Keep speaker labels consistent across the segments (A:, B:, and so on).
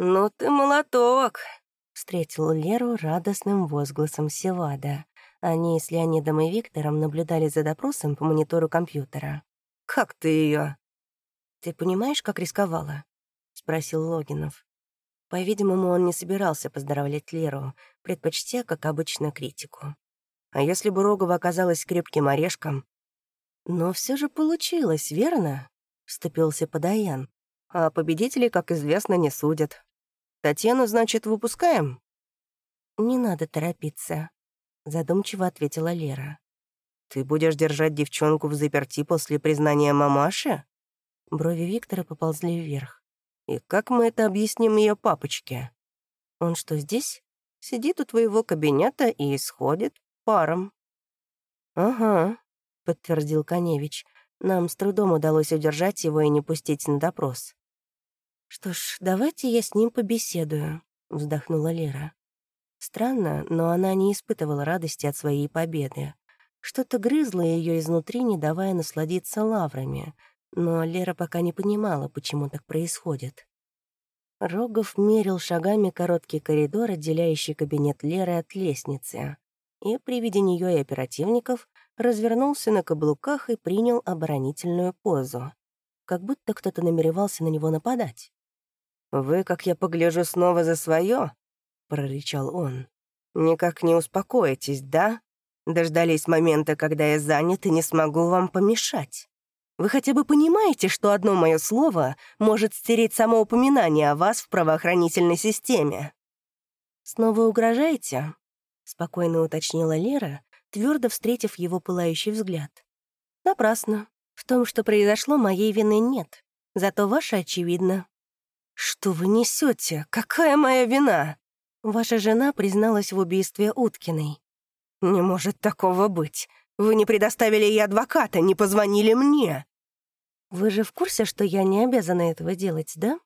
A: «Ну ты молоток!» — встретил Леру радостным возгласом Севада. Они с Леонидом и Виктором наблюдали за допросом по монитору компьютера. «Как ты ее? «Ты понимаешь, как рисковала?» — спросил Логинов. По-видимому, он не собирался поздравлять Леру, предпочтя, как обычно, критику. А если бы Рогова оказалась крепким орешком? Но все же получилось, верно? Вступился Подаян. А победителей, как известно, не судят. Татьяну, значит, выпускаем? Не надо торопиться, задумчиво ответила Лера. Ты будешь держать девчонку в заперти после признания мамаши? Брови Виктора поползли вверх. И как мы это объясним ее папочке? Он что, здесь? Сидит у твоего кабинета и исходит паром. Ага, подтвердил Коневич. Нам с трудом удалось удержать его и не пустить на допрос. «Что ж, давайте я с ним побеседую», — вздохнула Лера. Странно, но она не испытывала радости от своей победы. Что-то грызло ее изнутри, не давая насладиться лаврами, но Лера пока не понимала, почему так происходит. Рогов мерил шагами короткий коридор, отделяющий кабинет Леры от лестницы, и при виде нее и оперативников развернулся на каблуках и принял оборонительную позу, как будто кто-то намеревался на него нападать. «Вы, как я погляжу, снова за свое, прорычал он. «Никак не успокоитесь, да? Дождались момента, когда я занят и не смогу вам помешать». Вы хотя бы понимаете, что одно мое слово может стереть само упоминание о вас в правоохранительной системе?» «Снова угрожаете?» — спокойно уточнила Лера, твердо встретив его пылающий взгляд. «Напрасно. В том, что произошло, моей вины нет. Зато ваша очевидна». «Что вы несете? Какая моя вина?» «Ваша жена призналась в убийстве Уткиной». «Не может такого быть. Вы не предоставили ей адвоката, не позвонили мне». «Вы же в курсе, что я не обязана этого делать, да?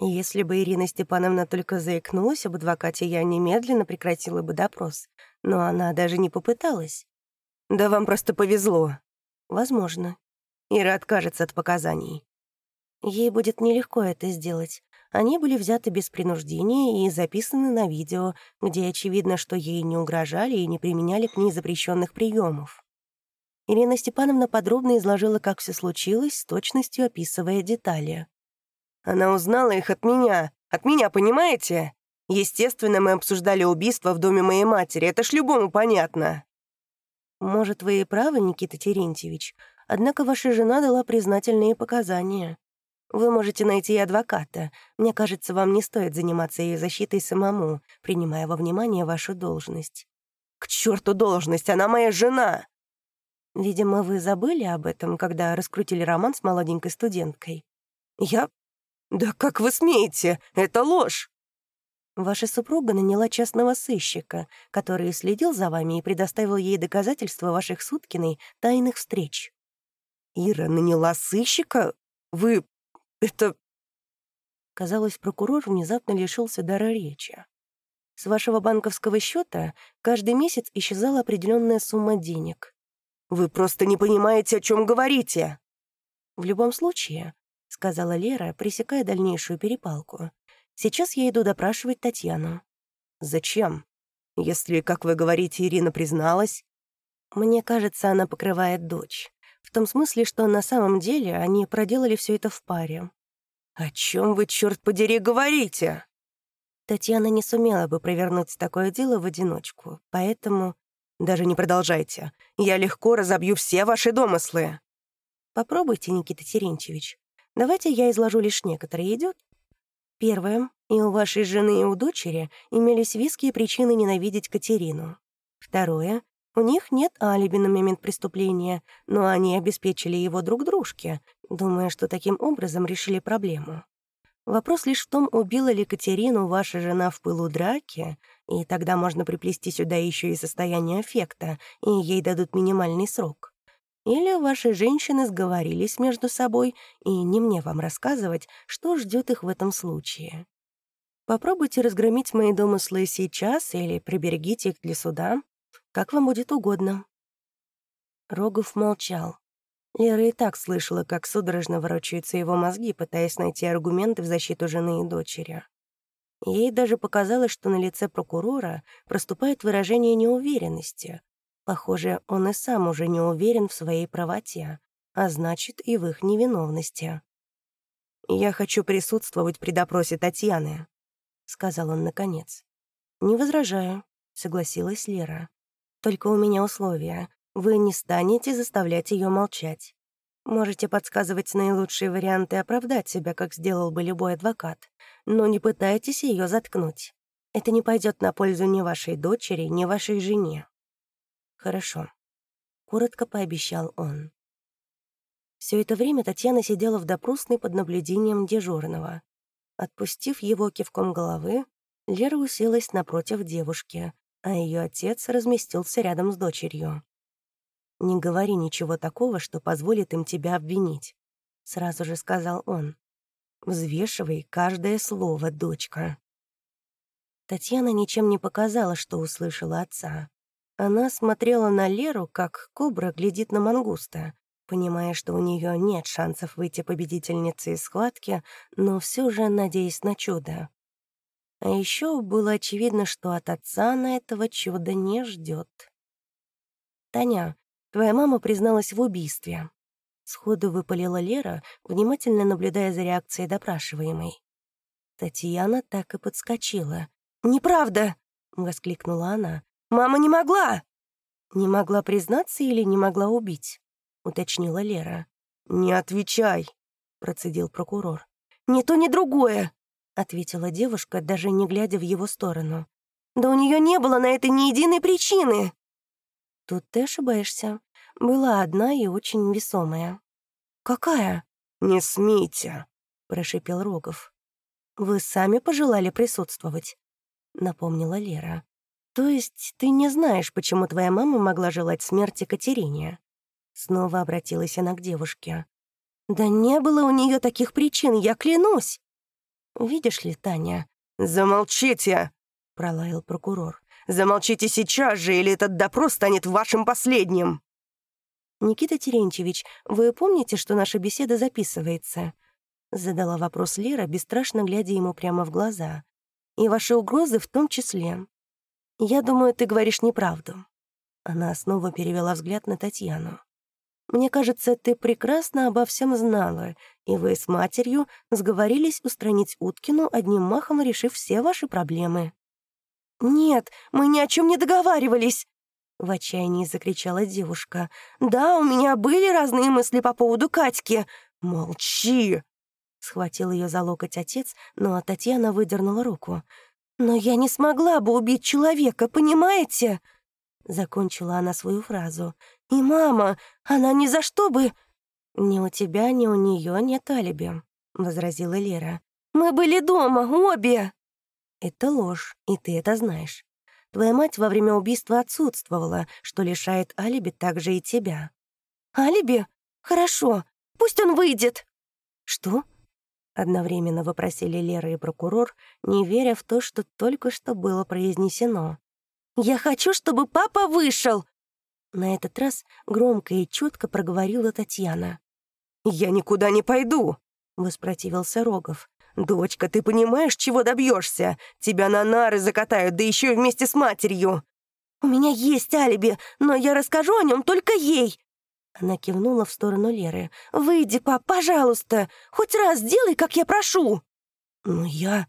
A: Если бы Ирина Степановна только заикнулась об адвокате, я немедленно прекратила бы допрос. Но она даже не попыталась. Да вам просто повезло. Возможно. Ира откажется от показаний. Ей будет нелегко это сделать. Они были взяты без принуждения и записаны на видео, где очевидно, что ей не угрожали и не применяли к ней запрещенных приемов. Ирина Степановна подробно изложила, как все случилось, с точностью описывая детали. «Она узнала их от меня. От меня, понимаете? Естественно, мы обсуждали убийство в доме моей матери. Это ж любому понятно». «Может, вы и правы, Никита Терентьевич, однако ваша жена дала признательные показания. Вы можете найти адвоката. Мне кажется, вам не стоит заниматься ее защитой самому, принимая во внимание вашу должность». «К черту должность, она моя жена!» Видимо, вы забыли об этом, когда раскрутили роман с молоденькой студенткой. Я... Да как вы смеете? Это ложь! Ваша супруга наняла частного сыщика, который следил за вами и предоставил ей доказательства ваших Суткиной тайных встреч. Ира наняла сыщика? Вы... это... Казалось, прокурор внезапно лишился дара речи. С вашего банковского счета каждый месяц исчезала определенная сумма денег. Вы просто не понимаете, о чем говорите!» «В любом случае», — сказала Лера, пресекая дальнейшую перепалку, «сейчас я иду допрашивать Татьяну». «Зачем? Если, как вы говорите, Ирина призналась...» «Мне кажется, она покрывает дочь. В том смысле, что на самом деле они проделали все это в паре». «О чем вы, черт подери, говорите?» Татьяна не сумела бы провернуть такое дело в одиночку, поэтому даже не продолжайте. Я легко разобью все ваши домыслы. Попробуйте, Никита Терентьевич. Давайте я изложу лишь некоторые. Идет? Первое. И у вашей жены, и у дочери имелись веские причины ненавидеть Катерину. Второе. У них нет алиби на момент преступления, но они обеспечили его друг дружке, думая, что таким образом решили проблему. Вопрос лишь в том, убила ли Катерину ваша жена в пылу драки, и тогда можно приплести сюда еще и состояние аффекта, и ей дадут минимальный срок. Или ваши женщины сговорились между собой, и не мне вам рассказывать, что ждет их в этом случае. Попробуйте разгромить мои домыслы сейчас или приберегите их для суда, как вам будет угодно». Рогов молчал. Лера и так слышала, как судорожно ворочаются его мозги, пытаясь найти аргументы в защиту жены и дочери. Ей даже показалось, что на лице прокурора проступает выражение неуверенности. Похоже, он и сам уже не уверен в своей правоте, а значит, и в их невиновности. «Я хочу присутствовать при допросе Татьяны», — сказал он наконец. «Не возражаю», — согласилась Лера. «Только у меня условия. Вы не станете заставлять ее молчать. Можете подсказывать наилучшие варианты оправдать себя, как сделал бы любой адвокат, но не пытайтесь ее заткнуть. Это не пойдет на пользу ни вашей дочери, ни вашей жене. Хорошо. Коротко пообещал он. Все это время Татьяна сидела в допросной под наблюдением дежурного. Отпустив его кивком головы, Лера уселась напротив девушки, а ее отец разместился рядом с дочерью. «Не говори ничего такого, что позволит им тебя обвинить», — сразу же сказал он. «Взвешивай каждое слово, дочка». Татьяна ничем не показала, что услышала отца. Она смотрела на Леру, как кобра глядит на мангуста, понимая, что у нее нет шансов выйти победительницей из схватки, но все же надеясь на чудо. А еще было очевидно, что от отца она этого чуда не ждет. «Таня, Твоя мама призналась в убийстве». Сходу выпалила Лера, внимательно наблюдая за реакцией допрашиваемой. Татьяна так и подскочила. «Неправда!» — воскликнула она. «Мама не могла!» «Не могла признаться или не могла убить?» — уточнила Лера. «Не отвечай!» — процедил прокурор. «Ни то, ни другое!» — ответила девушка, даже не глядя в его сторону. «Да у нее не было на это ни единой причины!» «Тут ты ошибаешься. Была одна и очень весомая». «Какая?» «Не смейте», — прошипел Рогов. «Вы сами пожелали присутствовать», — напомнила Лера. «То есть ты не знаешь, почему твоя мама могла желать смерти Катерине?» Снова обратилась она к девушке. «Да не было у нее таких причин, я клянусь!» «Видишь ли, Таня...» «Замолчите!» — пролаял прокурор. Замолчите сейчас же, или этот допрос станет вашим последним!» «Никита Терентьевич, вы помните, что наша беседа записывается?» Задала вопрос Лера, бесстрашно глядя ему прямо в глаза. «И ваши угрозы в том числе. Я думаю, ты говоришь неправду». Она снова перевела взгляд на Татьяну. «Мне кажется, ты прекрасно обо всем знала, и вы с матерью сговорились устранить Уткину, одним махом решив все ваши проблемы». «Нет, мы ни о чем не договаривались!» В отчаянии закричала девушка. «Да, у меня были разные мысли по поводу Катьки. Молчи!» Схватил ее за локоть отец, но Татьяна выдернула руку. «Но я не смогла бы убить человека, понимаете?» Закончила она свою фразу. «И мама, она ни за что бы...» «Ни у тебя, ни у нее нет алиби», — возразила Лера. «Мы были дома, обе!» Это ложь, и ты это знаешь. Твоя мать во время убийства отсутствовала, что лишает алиби также и тебя. Алиби? Хорошо, пусть он выйдет. Что? Одновременно вопросили Лера и прокурор, не веря в то, что только что было произнесено. «Я хочу, чтобы папа вышел!» На этот раз громко и четко проговорила Татьяна. «Я никуда не пойду!» — воспротивился Рогов. «Дочка, ты понимаешь, чего добьешься? Тебя на нары закатают, да еще и вместе с матерью!» «У меня есть алиби, но я расскажу о нем только ей!» Она кивнула в сторону Леры. «Выйди, пап, пожалуйста! Хоть раз сделай, как я прошу!» «Ну я...»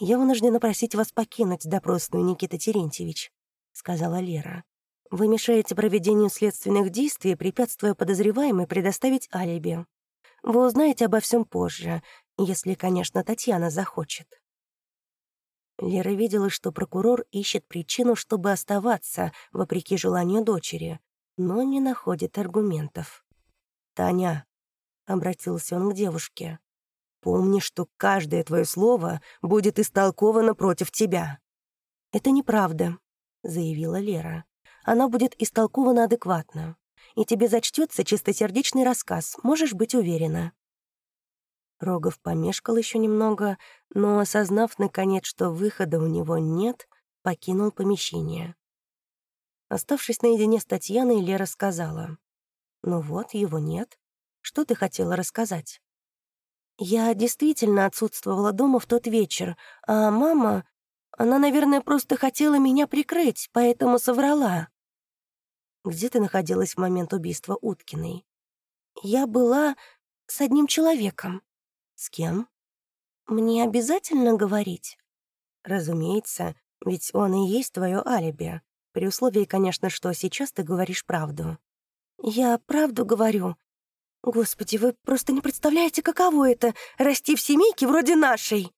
A: «Я вынуждена просить вас покинуть допросную, Никита Терентьевич», — сказала Лера. «Вы мешаете проведению следственных действий, препятствуя подозреваемой предоставить алиби. Вы узнаете обо всем позже, если, конечно, Татьяна захочет. Лера видела, что прокурор ищет причину, чтобы оставаться, вопреки желанию дочери, но не находит аргументов. «Таня», — обратился он к девушке, — «помни, что каждое твое слово будет истолковано против тебя». «Это неправда», — заявила Лера. «Она будет истолкована адекватно, и тебе зачтется чистосердечный рассказ, можешь быть уверена». Рогов помешкал еще немного, но, осознав, наконец, что выхода у него нет, покинул помещение. Оставшись наедине с Татьяной, Лера сказала. «Ну вот, его нет. Что ты хотела рассказать?» Я действительно отсутствовала дома в тот вечер, а мама... Она, наверное, просто хотела меня прикрыть, поэтому соврала. Где ты находилась в момент убийства Уткиной? Я была с одним человеком. С кем? Мне обязательно говорить? Разумеется, ведь он и есть твое алиби. При условии, конечно, что сейчас ты говоришь правду. Я правду говорю. Господи, вы просто не представляете, каково это — расти в семейке вроде нашей.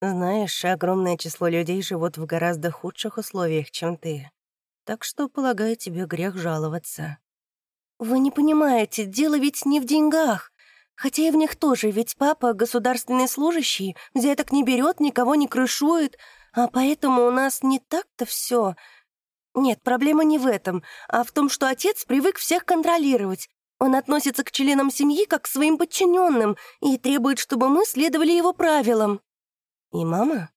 A: Знаешь, огромное число людей живут в гораздо худших условиях, чем ты. Так что, полагаю, тебе грех жаловаться. Вы не понимаете, дело ведь не в деньгах. Хотя и в них тоже, ведь папа государственный служащий, взяток не берет, никого не крышует, а поэтому у нас не так-то все. Нет, проблема не в этом, а в том, что отец привык всех контролировать. Он относится к членам семьи как к своим подчиненным и требует, чтобы мы следовали его правилам. И мама?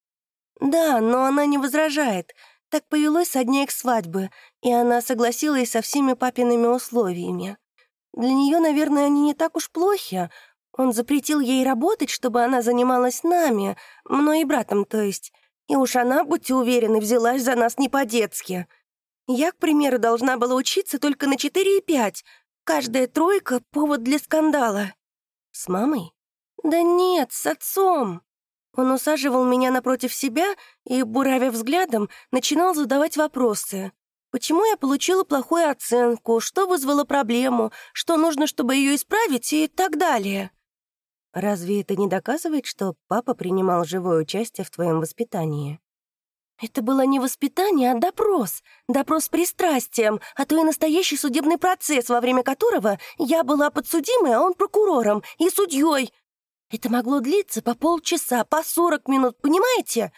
A: Да, но она не возражает. Так повелось со дня их свадьбы, и она согласилась со всеми папиными условиями. Для нее, наверное, они не так уж плохи. Он запретил ей работать, чтобы она занималась нами, мной и братом, то есть. И уж она, будьте уверены, взялась за нас не по-детски. Я, к примеру, должна была учиться только на 4 и 5. Каждая тройка — повод для скандала. С мамой? Да нет, с отцом. Он усаживал меня напротив себя и, буравя взглядом, начинал задавать вопросы. Почему я получила плохую оценку, что вызвало проблему, что нужно, чтобы ее исправить и так далее. Разве это не доказывает, что папа принимал живое участие в твоем воспитании? Это было не воспитание, а допрос. Допрос с пристрастием, а то и настоящий судебный процесс, во время которого я была подсудимой, а он прокурором и судьей. Это могло длиться по полчаса, по сорок минут, понимаете?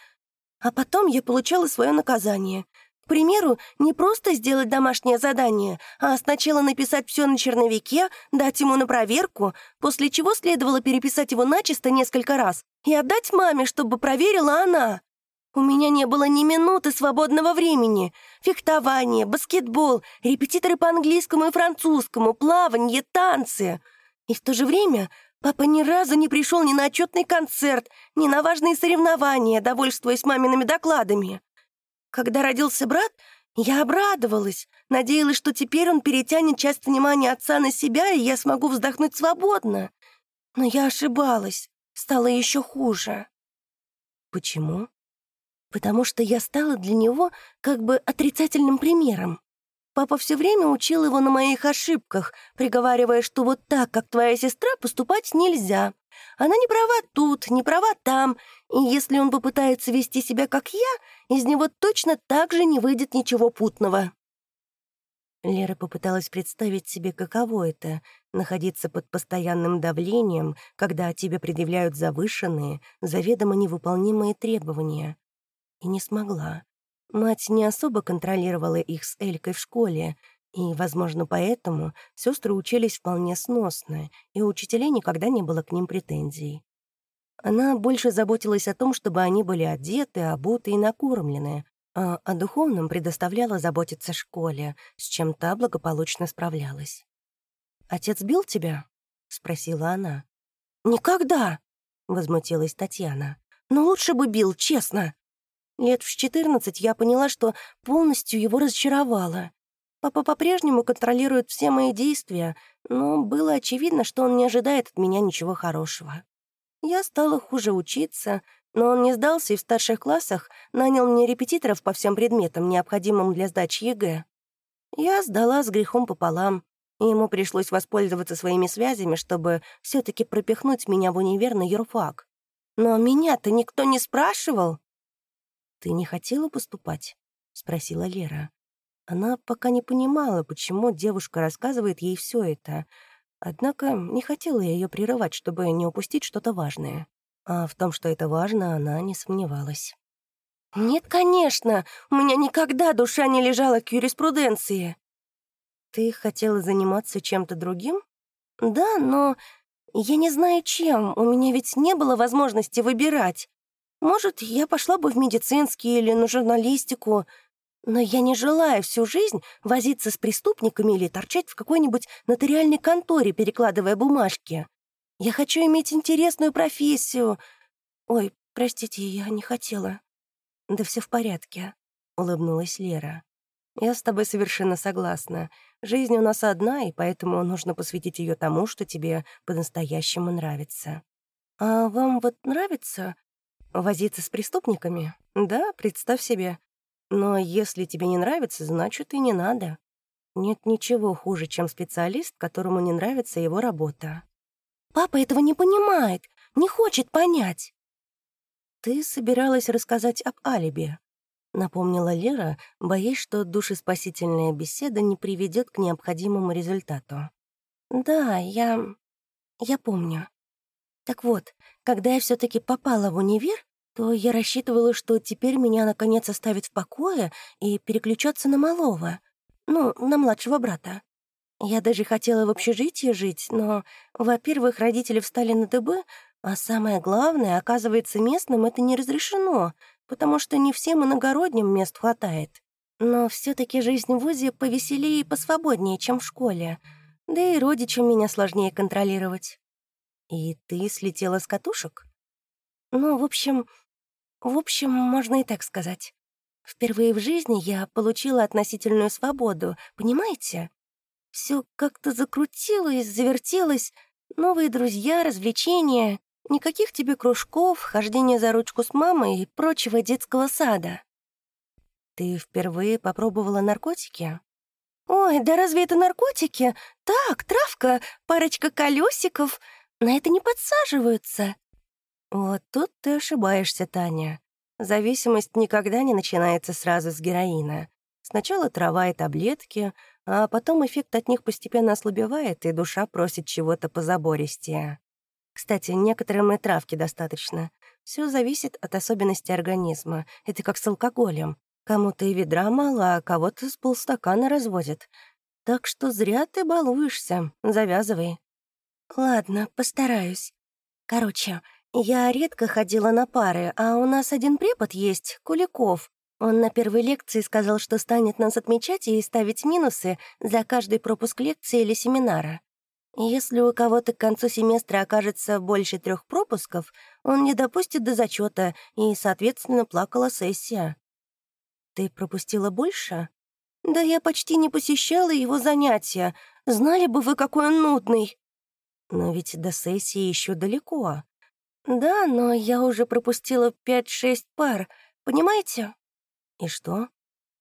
A: А потом я получала свое наказание. К примеру, не просто сделать домашнее задание, а сначала написать все на черновике, дать ему на проверку, после чего следовало переписать его начисто несколько раз и отдать маме, чтобы проверила она. У меня не было ни минуты свободного времени. Фехтование, баскетбол, репетиторы по английскому и французскому, плавание, танцы. И в то же время папа ни разу не пришел ни на отчетный концерт, ни на важные соревнования, довольствуясь мамиными докладами. Когда родился брат, я обрадовалась, надеялась, что теперь он перетянет часть внимания отца на себя, и я смогу вздохнуть свободно. Но я ошибалась, стало еще хуже. Почему? Потому что я стала для него как бы отрицательным примером. Папа все время учил его на моих ошибках, приговаривая, что вот так, как твоя сестра, поступать нельзя. Она не права тут, не права там, и если он попытается вести себя как я, из него точно так же не выйдет ничего путного. Лера попыталась представить себе, каково это — находиться под постоянным давлением, когда тебе предъявляют завышенные, заведомо невыполнимые требования и не смогла. Мать не особо контролировала их с Элькой в школе, и, возможно, поэтому сестры учились вполне сносно, и у учителей никогда не было к ним претензий. Она больше заботилась о том, чтобы они были одеты, обуты и накормлены, а о духовном предоставляла заботиться школе, с чем та благополучно справлялась. «Отец бил тебя?» — спросила она. «Никогда!» — возмутилась Татьяна. «Но лучше бы бил, честно. Лет в 14 я поняла, что полностью его разочаровала. Папа по-прежнему контролирует все мои действия, но было очевидно, что он не ожидает от меня ничего хорошего. Я стала хуже учиться, но он не сдался и в старших классах нанял мне репетиторов по всем предметам, необходимым для сдачи ЕГЭ. Я сдала с грехом пополам, и ему пришлось воспользоваться своими связями, чтобы все таки пропихнуть меня в универ на юрфак. Но меня-то никто не спрашивал. «Ты не хотела поступать?» — спросила Лера. Она пока не понимала, почему девушка рассказывает ей все это, однако не хотела ее прерывать, чтобы не упустить что-то важное. А в том, что это важно, она не сомневалась. «Нет, конечно! У меня никогда душа не лежала к юриспруденции!» «Ты хотела заниматься чем-то другим?» «Да, но я не знаю чем, у меня ведь не было возможности выбирать. Может, я пошла бы в медицинский или на журналистику, но я не желаю всю жизнь возиться с преступниками или торчать в какой-нибудь нотариальной конторе, перекладывая бумажки. Я хочу иметь интересную профессию. Ой, простите, я не хотела. Да все в порядке, улыбнулась Лера. Я с тобой совершенно согласна. Жизнь у нас одна, и поэтому нужно посвятить ее тому, что тебе по-настоящему нравится. А вам вот нравится возиться с преступниками? Да, представь себе. Но если тебе не нравится, значит и не надо. Нет ничего хуже, чем специалист, которому не нравится его работа. Папа этого не понимает, не хочет понять. Ты собиралась рассказать об алиби, напомнила Лера, боясь, что душеспасительная беседа не приведет к необходимому результату. Да, я... я помню. Так вот, когда я все таки попала в универ, то я рассчитывала, что теперь меня наконец оставят в покое и переключаться на малого — ну, на младшего брата. Я даже хотела в общежитии жить, но, во-первых, родители встали на дыбы, а самое главное, оказывается, местным это не разрешено, потому что не всем иногородним мест хватает. Но все таки жизнь в ВУЗе повеселее и посвободнее, чем в школе. Да и родичам меня сложнее контролировать. И ты слетела с катушек? Ну, в общем... В общем, можно и так сказать. Впервые в жизни я получила относительную свободу, понимаете? Все как-то закрутилось, завертелось, новые друзья, развлечения, никаких тебе кружков, хождения за ручку с мамой и прочего детского сада. Ты впервые попробовала наркотики? Ой, да разве это наркотики? Так, травка, парочка колесиков. На это не подсаживаются. Вот тут ты ошибаешься, Таня. Зависимость никогда не начинается сразу с героина. Сначала трава и таблетки, а потом эффект от них постепенно ослабевает, и душа просит чего-то позабористее. Кстати, некоторым и травки достаточно. Все зависит от особенностей организма. Это как с алкоголем. Кому-то и ведра мало, а кого-то с полстакана разводят. Так что зря ты балуешься. Завязывай. Ладно, постараюсь. Короче, я редко ходила на пары, а у нас один препод есть, Куликов. Он на первой лекции сказал, что станет нас отмечать и ставить минусы за каждый пропуск лекции или семинара. Если у кого-то к концу семестра окажется больше трех пропусков, он не допустит до зачета, и, соответственно, плакала сессия. Ты пропустила больше? Да я почти не посещала его занятия. Знали бы вы, какой он нудный. Но ведь до сессии еще далеко. «Да, но я уже пропустила пять-шесть пар, понимаете?» «И что?»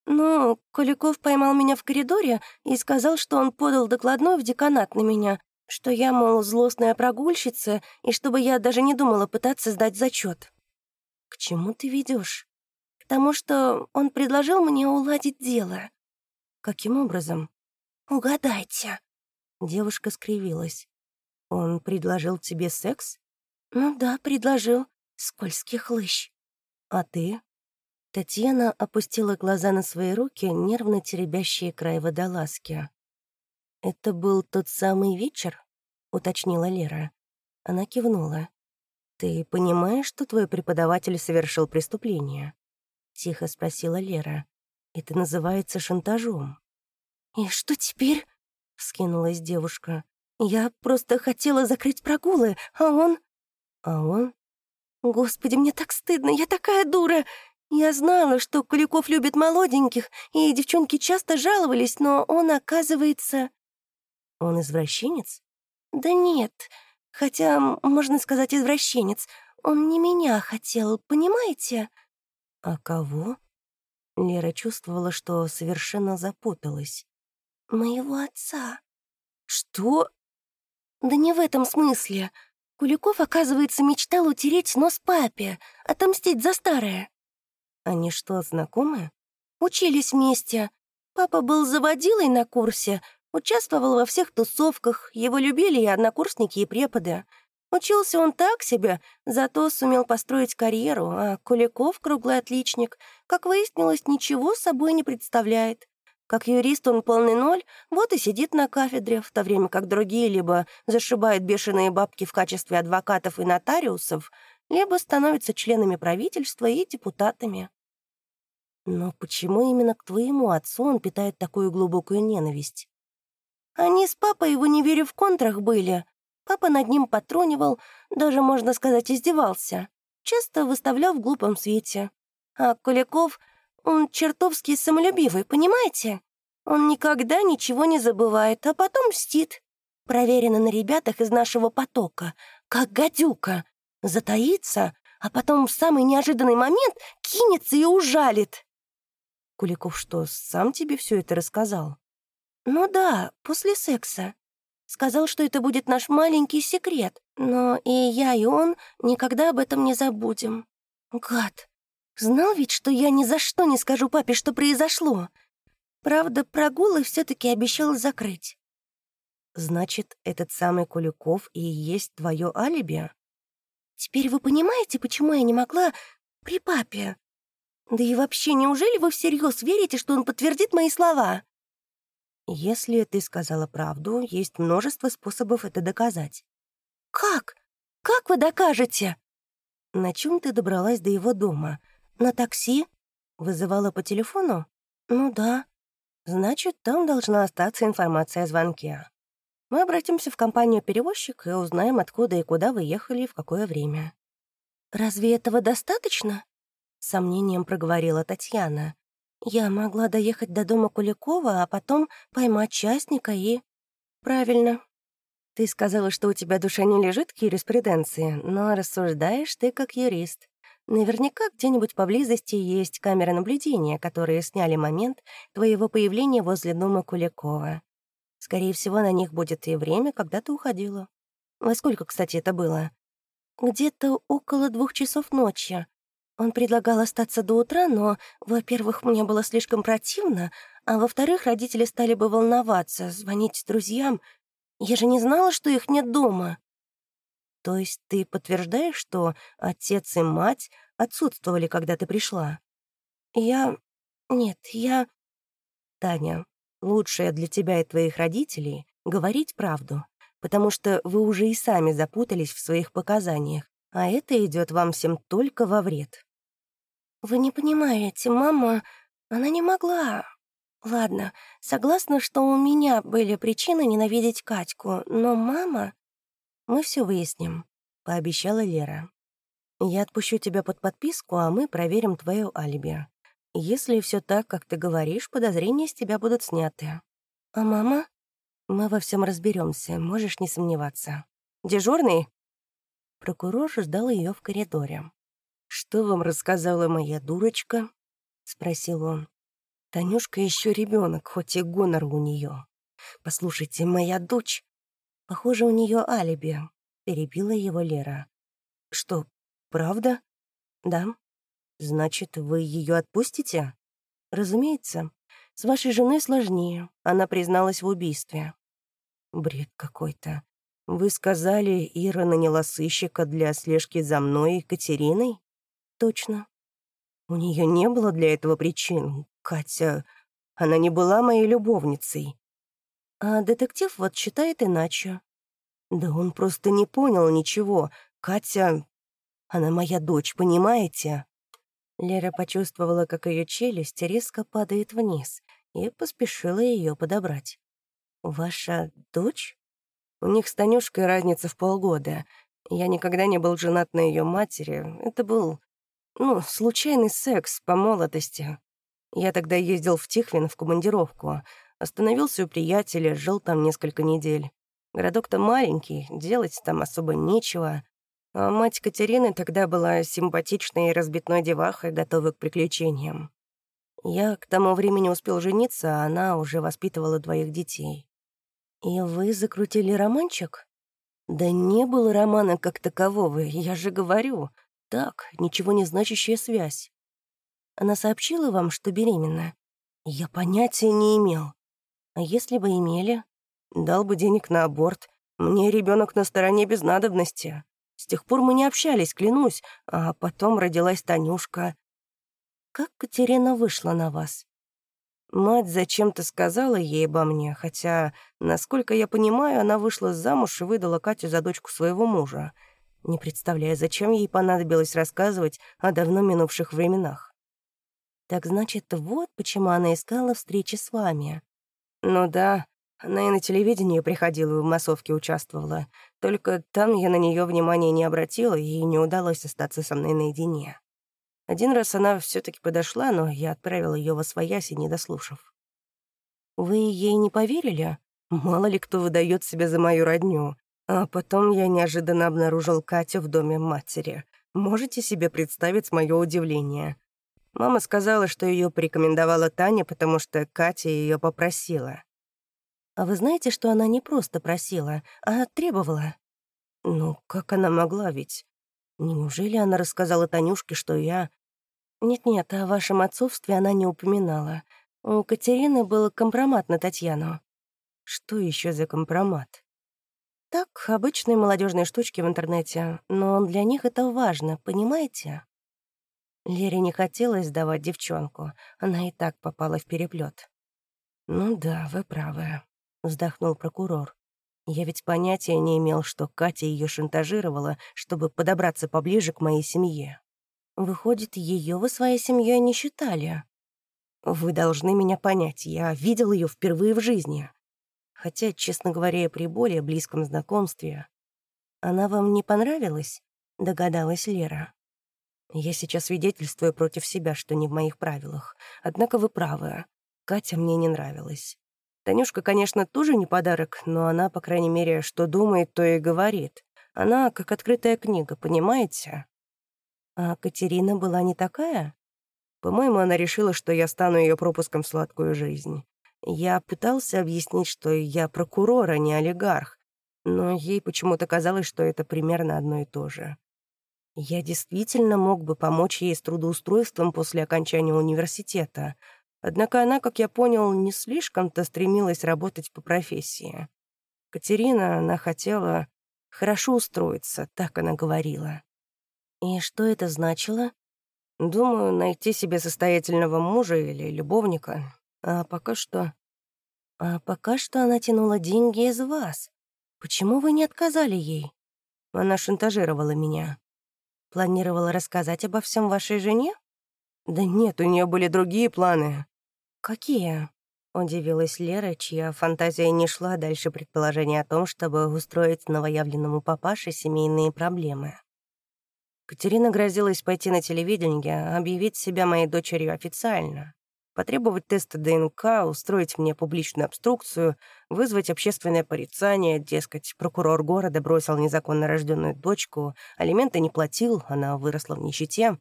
A: «Ну, Куликов поймал меня в коридоре и сказал, что он подал докладной в деканат на меня, что я, мол, злостная прогульщица, и чтобы я даже не думала пытаться сдать зачет. «К чему ты ведешь? «К тому, что он предложил мне уладить дело». «Каким образом?» «Угадайте». Девушка скривилась. «Он предложил тебе секс?» «Ну да, предложил. Скользкий хлыщ. А ты?» Татьяна опустила глаза на свои руки, нервно теребящие край водолазки. «Это был тот самый вечер?» — уточнила Лера. Она кивнула. «Ты понимаешь, что твой преподаватель совершил преступление?» — тихо спросила Лера. «Это называется шантажом». «И что теперь?» — вскинулась девушка. «Я просто хотела закрыть прогулы, а он...» А он? Господи, мне так стыдно, я такая дура! Я знала, что Куликов любит молоденьких, и девчонки часто жаловались, но он, оказывается... Он извращенец? Да нет, хотя, можно сказать, извращенец. Он не меня хотел, понимаете? А кого? Лера чувствовала, что совершенно запуталась. Моего отца. Что? Да не в этом смысле. Куликов, оказывается, мечтал утереть нос папе, отомстить за старое. Они что, знакомы? Учились вместе. Папа был заводилой на курсе, участвовал во всех тусовках, его любили и однокурсники, и преподы. Учился он так себе, зато сумел построить карьеру, а Куликов, круглый отличник, как выяснилось, ничего собой не представляет. Как юрист он полный ноль, вот и сидит на кафедре, в то время как другие либо зашибают бешеные бабки в качестве адвокатов и нотариусов, либо становятся членами правительства и депутатами. Но почему именно к твоему отцу он питает такую глубокую ненависть? Они с папой его не верю в контрах были. Папа над ним потронивал, даже, можно сказать, издевался. Часто выставлял в глупом свете. А Куликов, он чертовски самолюбивый, понимаете? Он никогда ничего не забывает, а потом мстит. Проверено на ребятах из нашего потока, как гадюка. Затаится, а потом в самый неожиданный момент кинется и ужалит.
B: Куликов что, сам тебе все это рассказал?
A: Ну да, после секса. Сказал, что это будет наш маленький секрет, но и я, и он никогда об этом не забудем. Гад. Знал ведь, что я ни за что не скажу папе, что произошло. Правда, прогулы все таки обещал закрыть.
B: Значит, этот самый Куликов и есть твое алиби?
A: Теперь вы понимаете, почему я не могла при папе? Да и вообще, неужели вы всерьез верите, что он подтвердит мои слова?
B: Если ты сказала правду, есть множество способов это доказать.
A: Как? Как вы докажете?
B: На чем ты добралась до его дома? На такси? Вызывала по телефону?
A: Ну да.
B: Значит, там должна остаться информация о звонке. Мы обратимся в компанию «Перевозчик» и узнаем, откуда и куда вы ехали и в какое время».
A: «Разве этого достаточно?» — сомнением проговорила Татьяна. «Я могла доехать до дома Куликова, а потом поймать частника и...»
B: «Правильно. Ты сказала, что у тебя душа не лежит к юриспруденции, но рассуждаешь ты как юрист. Наверняка где-нибудь поблизости есть камеры наблюдения, которые сняли момент твоего появления возле дома Куликова. Скорее всего, на них будет и время, когда ты уходила. Во сколько, кстати, это было?
A: Где-то около двух часов ночи. Он предлагал остаться до утра, но, во-первых, мне было слишком противно, а во-вторых, родители стали бы волноваться, звонить друзьям. Я же не знала, что их нет дома.
B: То есть ты подтверждаешь, что отец и мать отсутствовали, когда ты пришла?
A: Я... Нет, я...
B: Таня, Лучшее для тебя и твоих родителей — говорить правду, потому что вы уже и сами запутались в своих показаниях, а это идет вам всем только во вред.
A: «Вы не понимаете, мама, она не могла. Ладно, согласна, что у меня были причины ненавидеть Катьку, но мама...»
B: «Мы все выясним», — пообещала Лера. «Я отпущу тебя под подписку, а мы проверим твое алиби. Если все так, как ты говоришь, подозрения с тебя будут сняты.
A: А мама?
B: Мы во всем разберемся, можешь не сомневаться. Дежурный? Прокурор ждал ее в коридоре. «Что вам рассказала моя дурочка?» — спросил он. «Танюшка еще ребенок, хоть и гонор у нее. Послушайте, моя дочь...» «Похоже, у нее алиби», — перебила его Лера. «Что, правда?» «Да», «Значит, вы ее отпустите?» «Разумеется. С вашей женой сложнее. Она призналась в убийстве». «Бред какой-то. Вы сказали, Ира наняла сыщика для слежки за мной и Катериной?» «Точно. У нее не было для этого причин. Катя, она не была моей любовницей. А детектив вот считает иначе. Да он просто не понял ничего. Катя, она моя дочь, понимаете?» Лера почувствовала, как ее челюсть резко падает вниз, и поспешила ее подобрать. «Ваша дочь?» «У них с Танюшкой разница в полгода. Я никогда не был женат на ее матери. Это был, ну, случайный секс по молодости. Я тогда ездил в Тихвин в командировку. Остановился у приятеля, жил там несколько недель. Городок-то маленький, делать там особо нечего. А мать Катерины тогда была симпатичной и разбитной девахой, готовой к приключениям. Я к тому времени успел жениться, а она уже воспитывала двоих детей. «И вы закрутили романчик?» «Да не было романа как такового, я же говорю. Так, ничего не значащая связь. Она сообщила вам, что беременна?» «Я понятия не имел. А если бы имели?» «Дал бы денег на аборт. Мне ребенок на стороне без надобности. С тех пор мы не общались, клянусь, а потом родилась Танюшка. Как Катерина вышла на вас? Мать зачем-то сказала ей обо мне, хотя, насколько я понимаю, она вышла замуж и выдала Катю за дочку своего мужа, не представляя, зачем ей понадобилось рассказывать о давно минувших временах. Так значит, вот почему она искала встречи с вами. Ну да,
A: Она и на телевидении приходила, и в массовке участвовала. Только там я на нее внимания не обратила, и не удалось остаться со мной наедине. Один раз она все таки подошла, но я отправила ее во свояси, не дослушав. «Вы ей не поверили? Мало ли кто выдает себя за мою родню. А потом я неожиданно обнаружил Катю в доме матери. Можете себе представить мое удивление? Мама сказала, что ее порекомендовала Таня, потому что Катя ее попросила. А вы знаете, что она не просто просила, а требовала? Ну, как она могла ведь? Неужели она рассказала Танюшке, что я... Нет-нет, о вашем отцовстве она не упоминала. У Катерины был компромат на Татьяну. Что еще за компромат? Так, обычные молодежные штучки в интернете, но для них это важно, понимаете? Лере не хотелось сдавать девчонку, она и так попала в переплет. «Ну да, вы правы», — вздохнул прокурор. «Я ведь понятия не имел, что Катя ее шантажировала, чтобы подобраться поближе к моей семье. Выходит, ее вы своей семьей не считали?» «Вы должны меня понять, я видел ее впервые в жизни. Хотя, честно говоря, при более близком знакомстве...» «Она вам не понравилась?» — догадалась Лера. Я сейчас свидетельствую против себя, что не в моих правилах. Однако вы правы. Катя мне не нравилась. Танюшка, конечно, тоже не подарок, но она, по крайней мере, что думает, то и говорит. Она как открытая книга, понимаете? А Катерина была не такая? По-моему, она решила, что я стану ее пропуском в сладкую жизнь. Я пытался объяснить, что я прокурор, а не олигарх, но ей почему-то казалось, что это примерно одно и то же. Я действительно мог бы помочь ей с трудоустройством после окончания университета, однако она, как я понял, не слишком-то стремилась работать по профессии. Катерина, она хотела хорошо устроиться, так она говорила. И что это значило? Думаю, найти себе состоятельного мужа или любовника. А пока что... А пока что она тянула деньги из вас. Почему вы не отказали ей? Она шантажировала меня. Планировала рассказать обо всем вашей жене? Да нет, у нее были другие планы. Какие? Удивилась Лера, чья фантазия не шла дальше предположения о том, чтобы устроить новоявленному папаше семейные проблемы. Катерина грозилась пойти на телевидение, объявить себя моей дочерью официально потребовать теста ДНК, устроить мне публичную обструкцию, вызвать общественное порицание, дескать, прокурор города бросил незаконно рожденную дочку, алименты не платил, она выросла в нищете.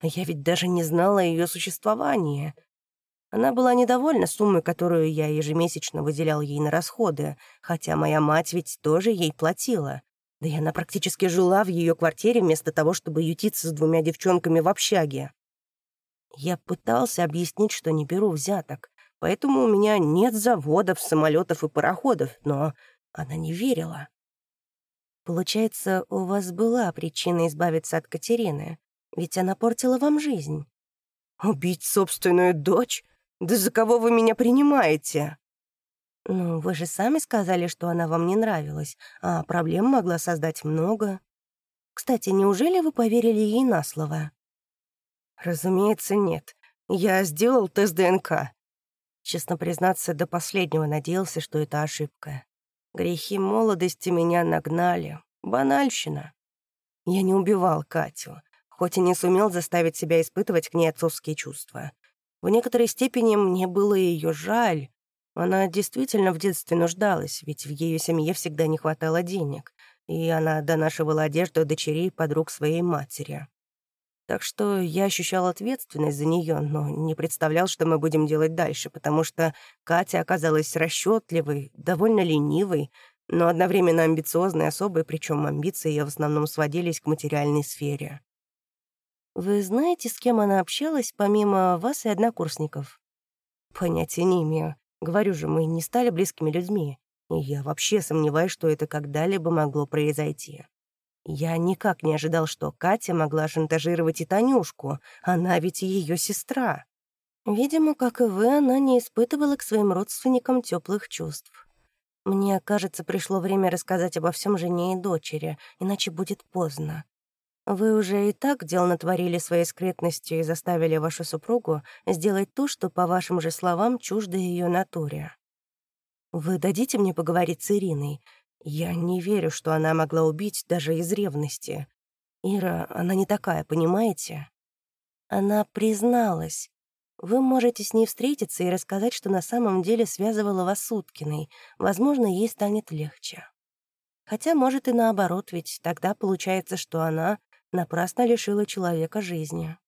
A: А я ведь даже не знала ее существовании. Она была недовольна суммой, которую я ежемесячно выделял ей на расходы, хотя моя мать ведь тоже ей платила. Да и она практически жила в ее квартире вместо того, чтобы ютиться с двумя девчонками в общаге. Я пытался объяснить, что не беру взяток, поэтому у меня нет заводов, самолетов и пароходов, но она не верила. Получается, у вас была причина избавиться от Катерины, ведь она портила вам жизнь. Убить собственную дочь? Да за кого вы меня принимаете? Ну, вы же сами сказали, что она вам не нравилась, а проблем могла создать много. Кстати, неужели вы поверили ей на слово? Разумеется, нет. Я сделал тест ДНК. Честно признаться, до последнего надеялся, что это ошибка. Грехи молодости меня нагнали. Банальщина. Я не убивал Катю, хоть и не сумел заставить себя испытывать к ней отцовские чувства. В некоторой степени мне было ее жаль. Она действительно в детстве нуждалась, ведь в ее семье всегда не хватало денег, и она донашивала одежду дочерей подруг своей матери. Так что я ощущал ответственность за нее, но не представлял, что мы будем делать дальше, потому что Катя оказалась расчетливой, довольно ленивой, но одновременно амбициозной особой, причем амбиции ее в основном сводились к материальной сфере. «Вы знаете, с кем она общалась, помимо вас и однокурсников?» «Понятия не имею. Говорю же, мы не стали близкими людьми, и я вообще сомневаюсь, что это когда-либо могло произойти». Я никак не ожидал, что Катя могла шантажировать и Танюшку. Она ведь ее сестра. Видимо, как и вы, она не испытывала к своим родственникам теплых чувств. Мне кажется, пришло время рассказать обо всем жене и дочери, иначе будет поздно. Вы уже и так дел натворили своей скрытностью и заставили вашу супругу сделать то, что, по вашим же словам, чуждо ее натуре. Вы дадите мне поговорить с Ириной? Я не верю, что она могла убить даже из ревности. Ира, она не такая, понимаете? Она призналась. Вы можете с ней встретиться и рассказать, что на самом деле связывала вас с Уткиной. Возможно, ей станет легче. Хотя, может, и наоборот, ведь тогда получается, что она напрасно лишила человека жизни.